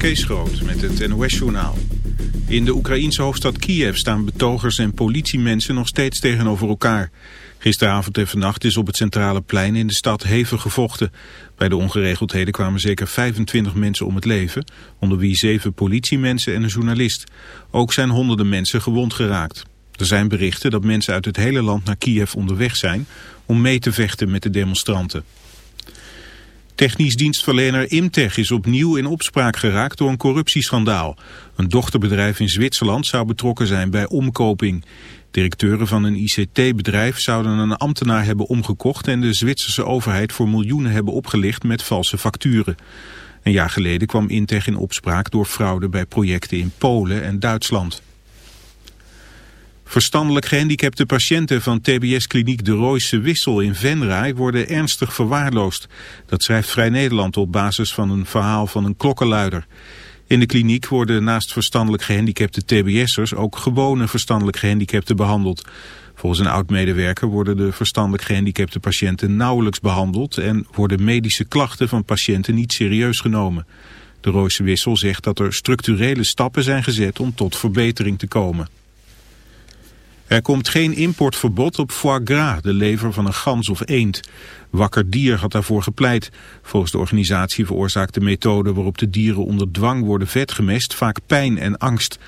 Kees Groot met het NOS-journaal. In de Oekraïense hoofdstad Kiev staan betogers en politiemensen nog steeds tegenover elkaar. Gisteravond en vannacht is op het centrale plein in de stad hevig gevochten. Bij de ongeregeldheden kwamen zeker 25 mensen om het leven, onder wie zeven politiemensen en een journalist. Ook zijn honderden mensen gewond geraakt. Er zijn berichten dat mensen uit het hele land naar Kiev onderweg zijn om mee te vechten met de demonstranten. Technisch dienstverlener Imtech is opnieuw in opspraak geraakt door een corruptieschandaal. Een dochterbedrijf in Zwitserland zou betrokken zijn bij omkoping. Directeuren van een ICT-bedrijf zouden een ambtenaar hebben omgekocht... en de Zwitserse overheid voor miljoenen hebben opgelicht met valse facturen. Een jaar geleden kwam Intech in opspraak door fraude bij projecten in Polen en Duitsland. Verstandelijk gehandicapte patiënten van TBS-kliniek De Rooise Wissel in Venray worden ernstig verwaarloosd. Dat schrijft Vrij Nederland op basis van een verhaal van een klokkenluider. In de kliniek worden naast verstandelijk gehandicapte TBS'ers ook gewone verstandelijk gehandicapten behandeld. Volgens een oud-medewerker worden de verstandelijk gehandicapte patiënten nauwelijks behandeld en worden medische klachten van patiënten niet serieus genomen. De Rooise Wissel zegt dat er structurele stappen zijn gezet om tot verbetering te komen. Er komt geen importverbod op foie gras, de lever van een gans of eend. Wakker Dier had daarvoor gepleit. Volgens de organisatie veroorzaakt de methode waarop de dieren onder dwang worden vetgemest vaak pijn en angst.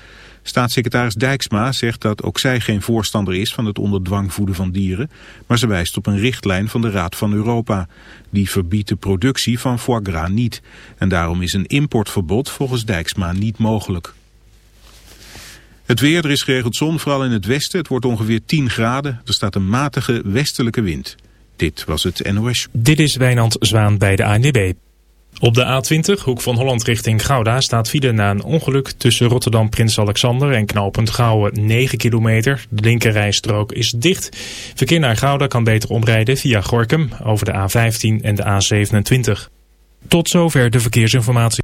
Staatssecretaris Dijksma zegt dat ook zij geen voorstander is van het onder dwang voeden van dieren, maar ze wijst op een richtlijn van de Raad van Europa. Die verbiedt de productie van foie gras niet. En daarom is een importverbod volgens Dijksma niet mogelijk. Het weer, er is geregeld zon, vooral in het westen. Het wordt ongeveer 10 graden. Er staat een matige westelijke wind. Dit was het NOS. Dit is Wijnand Zwaan bij de ANWB. Op de A20, hoek van Holland richting Gouda, staat file na een ongeluk tussen Rotterdam Prins Alexander en knooppunt Gouwen 9 kilometer. De linkerrijstrook is dicht. Verkeer naar Gouda kan beter omrijden via Gorkum over de A15 en de A27. Tot zover de verkeersinformatie.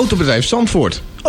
Autobedrijf Zandvoort.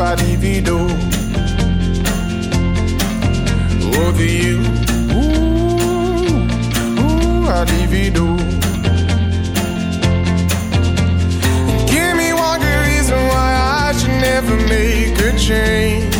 I do Over you, ooh, ooh, I do. Give me one good reason why I should never make a change.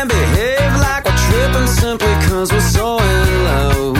and behave like we're tripping simply cause we're so in love.